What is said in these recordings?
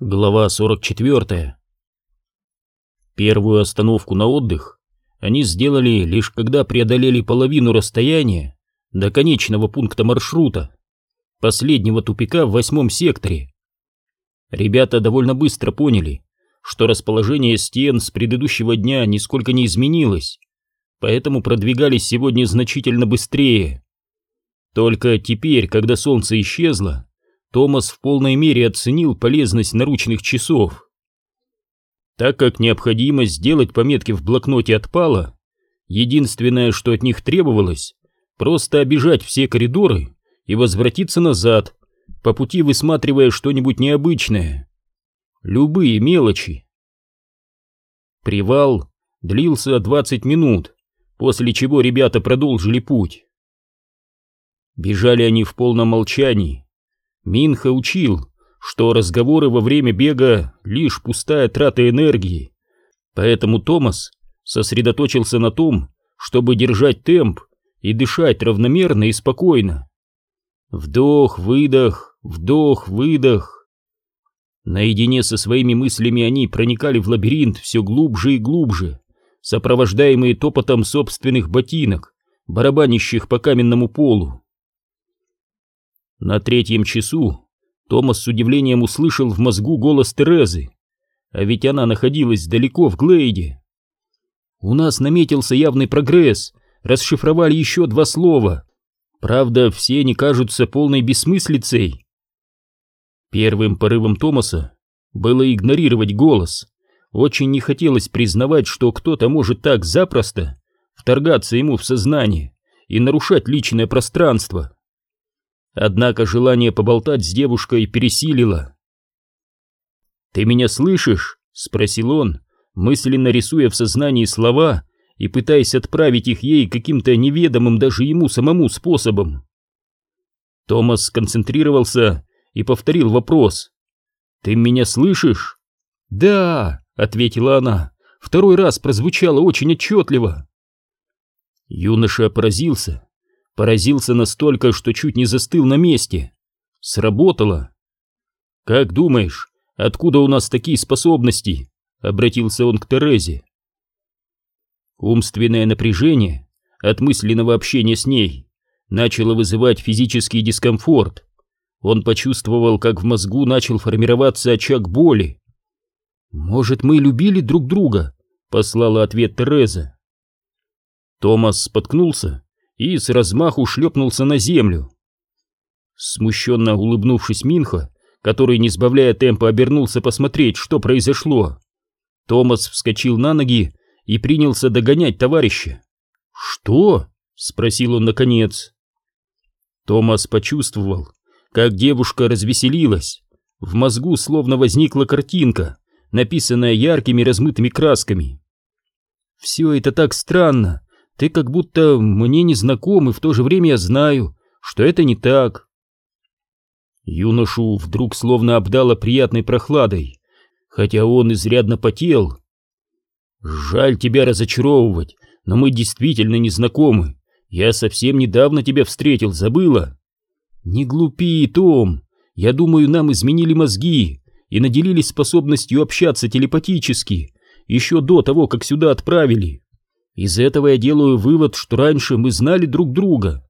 Глава 44 Первую остановку на отдых они сделали лишь когда преодолели половину расстояния до конечного пункта маршрута, последнего тупика в восьмом секторе. Ребята довольно быстро поняли, что расположение стен с предыдущего дня нисколько не изменилось, поэтому продвигались сегодня значительно быстрее. Только теперь, когда солнце исчезло, Томас в полной мере оценил полезность наручных часов. Так как необходимость сделать пометки в блокноте отпала, единственное, что от них требовалось, просто обижать все коридоры и возвратиться назад, по пути высматривая что-нибудь необычное. Любые мелочи. Привал длился 20 минут, после чего ребята продолжили путь. Бежали они в полном молчании, Минха учил, что разговоры во время бега — лишь пустая трата энергии, поэтому Томас сосредоточился на том, чтобы держать темп и дышать равномерно и спокойно. Вдох, выдох, вдох, выдох. Наедине со своими мыслями они проникали в лабиринт все глубже и глубже, сопровождаемые топотом собственных ботинок, барабанящих по каменному полу. На третьем часу Томас с удивлением услышал в мозгу голос Терезы, а ведь она находилась далеко в Глейде. «У нас наметился явный прогресс, расшифровали еще два слова. Правда, все они кажутся полной бессмыслицей». Первым порывом Томаса было игнорировать голос. Очень не хотелось признавать, что кто-то может так запросто вторгаться ему в сознание и нарушать личное пространство. Однако желание поболтать с девушкой пересилило. «Ты меня слышишь?» — спросил он, мысленно рисуя в сознании слова и пытаясь отправить их ей каким-то неведомым даже ему самому способом. Томас сконцентрировался и повторил вопрос. «Ты меня слышишь?» «Да», — ответила она, второй раз прозвучало очень отчетливо. Юноша поразился Поразился настолько, что чуть не застыл на месте. Сработало. «Как думаешь, откуда у нас такие способности?» — обратился он к Терезе. Умственное напряжение от мысленного общения с ней начало вызывать физический дискомфорт. Он почувствовал, как в мозгу начал формироваться очаг боли. «Может, мы любили друг друга?» — послала ответ Тереза. Томас споткнулся и с размаху шлепнулся на землю. Смущенно улыбнувшись Минха, который, не сбавляя темпа, обернулся посмотреть, что произошло, Томас вскочил на ноги и принялся догонять товарища. «Что?» — спросил он наконец. Томас почувствовал, как девушка развеселилась. В мозгу словно возникла картинка, написанная яркими размытыми красками. «Все это так странно. Ты как будто мне не знаком, и в то же время я знаю, что это не так. Юношу вдруг словно обдало приятной прохладой, хотя он изрядно потел. Жаль тебя разочаровывать, но мы действительно не знакомы. Я совсем недавно тебя встретил, забыла. Не глупи, Том. Я думаю, нам изменили мозги и наделились способностью общаться телепатически еще до того, как сюда отправили. Из этого я делаю вывод, что раньше мы знали друг друга.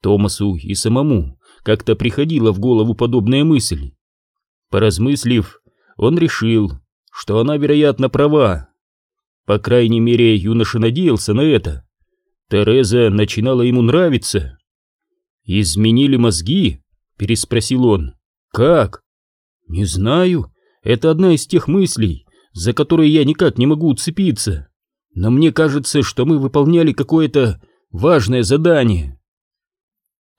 Томасу и самому как-то приходила в голову подобная мысль. Поразмыслив, он решил, что она, вероятно, права. По крайней мере, юноша надеялся на это. Тереза начинала ему нравиться. «Изменили мозги?» — переспросил он. «Как?» «Не знаю. Это одна из тех мыслей, за которые я никак не могу уцепиться но мне кажется, что мы выполняли какое-то важное задание.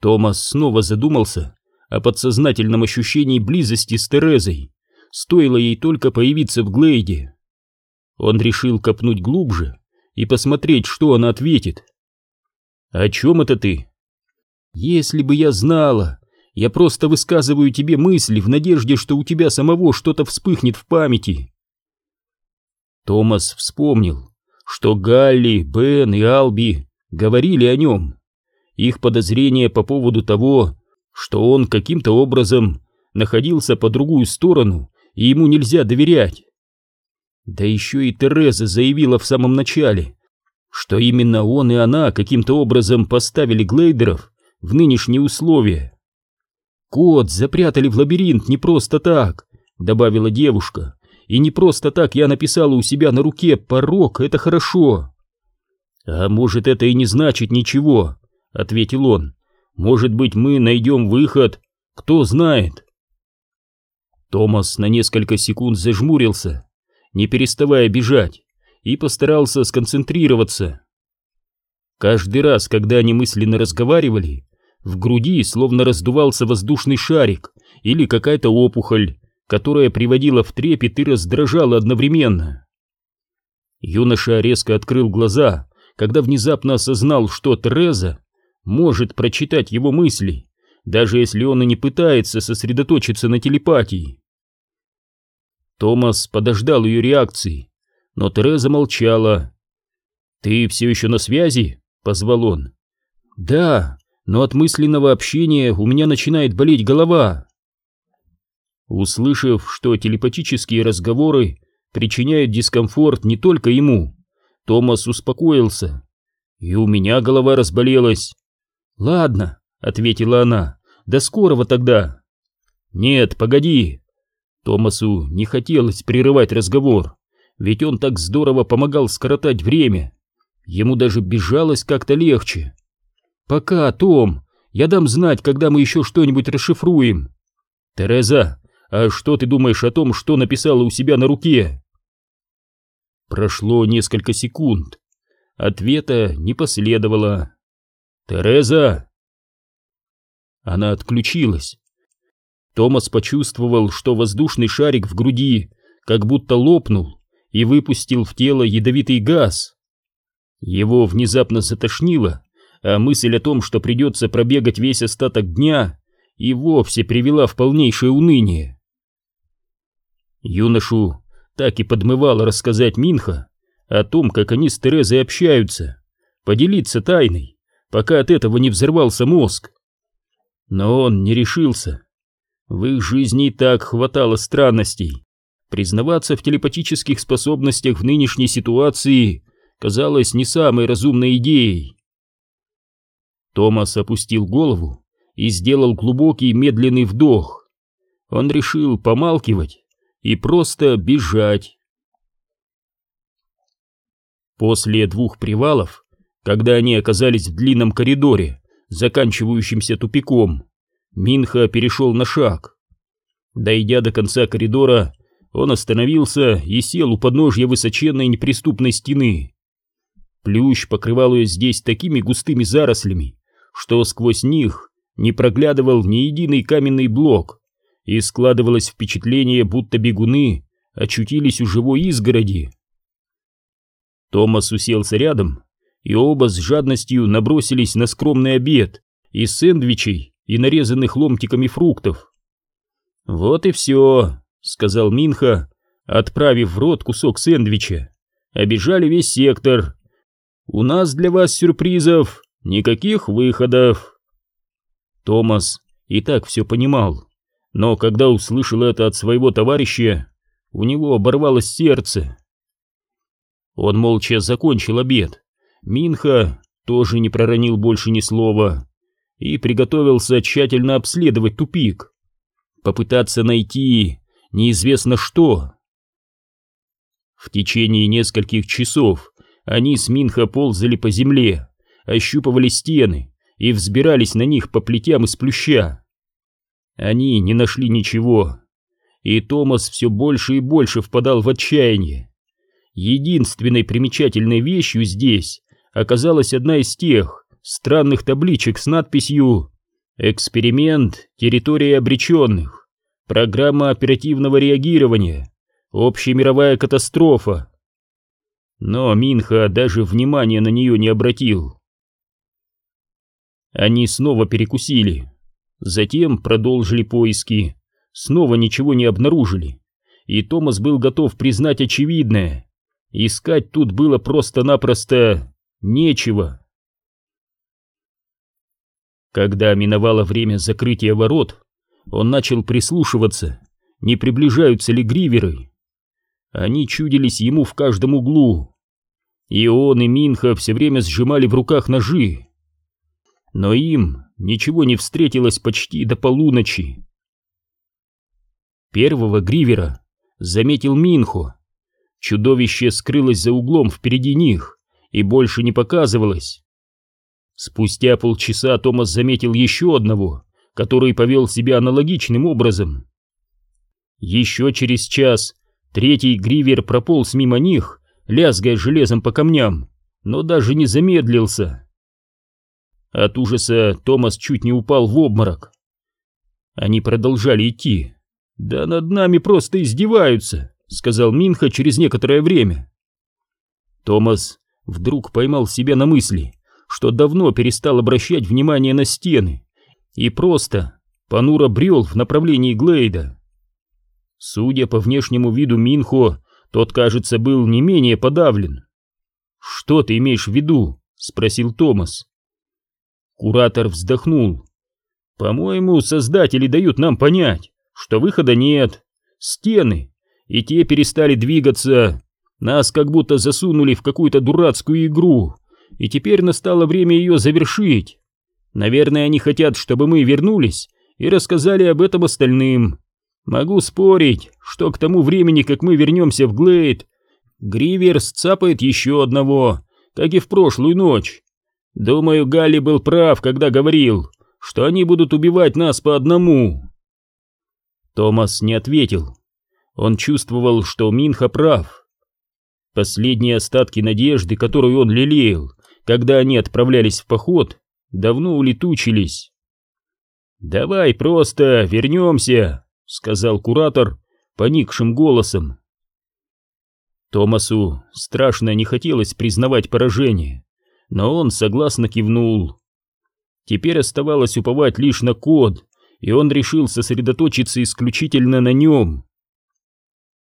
Томас снова задумался о подсознательном ощущении близости с Терезой, стоило ей только появиться в Глейде. Он решил копнуть глубже и посмотреть, что она ответит. «О чем это ты?» «Если бы я знала, я просто высказываю тебе мысли в надежде, что у тебя самого что-то вспыхнет в памяти». Томас вспомнил, что Галли, Бен и Алби говорили о нем. Их подозрения по поводу того, что он каким-то образом находился по другую сторону, и ему нельзя доверять. Да еще и Тереза заявила в самом начале, что именно он и она каким-то образом поставили глейдеров в нынешние условия. «Кот запрятали в лабиринт не просто так», — добавила девушка. «И не просто так я написала у себя на руке «порог» — это хорошо». «А может, это и не значит ничего», — ответил он. «Может быть, мы найдем выход, кто знает». Томас на несколько секунд зажмурился, не переставая бежать, и постарался сконцентрироваться. Каждый раз, когда они мысленно разговаривали, в груди словно раздувался воздушный шарик или какая-то опухоль, которая приводила в трепет и раздражала одновременно. Юноша резко открыл глаза, когда внезапно осознал, что Тереза может прочитать его мысли, даже если он и не пытается сосредоточиться на телепатии. Томас подождал ее реакции, но Тереза молчала. «Ты все еще на связи?» — позвал он. «Да, но от мысленного общения у меня начинает болеть голова». Услышав, что телепатические разговоры причиняют дискомфорт не только ему, Томас успокоился. «И у меня голова разболелась». «Ладно», — ответила она, — «до скорого тогда». «Нет, погоди». Томасу не хотелось прерывать разговор ведь он так здорово помогал скоротать время. Ему даже бежалось как-то легче. «Пока, Том, я дам знать, когда мы еще что-нибудь расшифруем». «Тереза, а что ты думаешь о том, что написала у себя на руке?» Прошло несколько секунд. Ответа не последовало. «Тереза!» Она отключилась. Томас почувствовал, что воздушный шарик в груди как будто лопнул и выпустил в тело ядовитый газ. Его внезапно затошнило, а мысль о том, что придется пробегать весь остаток дня, и вовсе привела в полнейшее уныние. Юношу так и подмывало рассказать Минха о том, как они с Терезой общаются, поделиться тайной, пока от этого не взорвался мозг. Но он не решился. В их жизни и так хватало странностей. Признаваться в телепатических способностях в нынешней ситуации казалось не самой разумной идеей. Томас опустил голову и сделал глубокий медленный вдох. Он решил помалкивать и просто бежать. После двух привалов, когда они оказались в длинном коридоре, заканчивающемся тупиком, Минха перешел на шаг. Дойдя до конца коридора, он остановился и сел у подножья высоченной неприступной стены. Плющ покрывал ее здесь такими густыми зарослями, что сквозь них не проглядывал ни единый каменный блок, и складывалось впечатление, будто бегуны очутились у живой изгороди. Томас уселся рядом, и оба с жадностью набросились на скромный обед из сэндвичей и нарезанных ломтиками фруктов. Вот и все, сказал Минха, отправив в рот кусок сэндвича. Обижали весь сектор. У нас для вас сюрпризов, никаких выходов. Томас и так все понимал, но когда услышал это от своего товарища, у него оборвалось сердце. Он молча закончил обед. Минха тоже не проронил больше ни слова и приготовился тщательно обследовать тупик. Попытаться найти неизвестно что. В течение нескольких часов они с Минха ползали по земле, ощупывали стены и взбирались на них по плетям из плюща. Они не нашли ничего, и Томас все больше и больше впадал в отчаяние. Единственной примечательной вещью здесь оказалась одна из тех странных табличек с надписью «Эксперимент. Территория обреченных». Программа оперативного реагирования. Общемировая катастрофа. Но Минха даже внимания на нее не обратил. Они снова перекусили. Затем продолжили поиски. Снова ничего не обнаружили. И Томас был готов признать очевидное. Искать тут было просто-напросто нечего. Когда миновало время закрытия ворот, он начал прислушиваться, не приближаются ли гриверы. Они чудились ему в каждом углу. И он, и Минха все время сжимали в руках ножи. Но им ничего не встретилось почти до полуночи. Первого гривера заметил Минхо. Чудовище скрылось за углом впереди них и больше не показывалось. Спустя полчаса Томас заметил еще одного, который повел себя аналогичным образом. Еще через час третий гривер прополз мимо них, лязгая железом по камням, но даже не замедлился. От ужаса Томас чуть не упал в обморок. Они продолжали идти. «Да над нами просто издеваются», — сказал Минха через некоторое время. Томас вдруг поймал себя на мысли, что давно перестал обращать внимание на стены и просто понуро брел в направлении Глейда. Судя по внешнему виду Минхо, тот, кажется, был не менее подавлен. «Что ты имеешь в виду?» — спросил Томас. Куратор вздохнул. «По-моему, создатели дают нам понять, что выхода нет. Стены, и те перестали двигаться. Нас как будто засунули в какую-то дурацкую игру, и теперь настало время ее завершить. Наверное, они хотят, чтобы мы вернулись и рассказали об этом остальным. Могу спорить, что к тому времени, как мы вернемся в Глейд, Гриверс цапает еще одного, как и в прошлую ночь. Думаю, Галли был прав, когда говорил, что они будут убивать нас по одному. Томас не ответил. Он чувствовал, что Минха прав. Последние остатки надежды, которую он лелеял, когда они отправлялись в поход, давно улетучились. «Давай просто вернемся», — сказал куратор поникшим голосом. Томасу страшно не хотелось признавать поражение, но он согласно кивнул. Теперь оставалось уповать лишь на код, и он решил сосредоточиться исключительно на нем.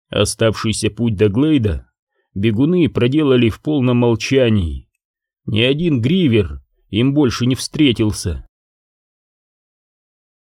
Оставшийся путь до Глейда бегуны проделали в полном молчании. Ни один гривер им больше не встретился.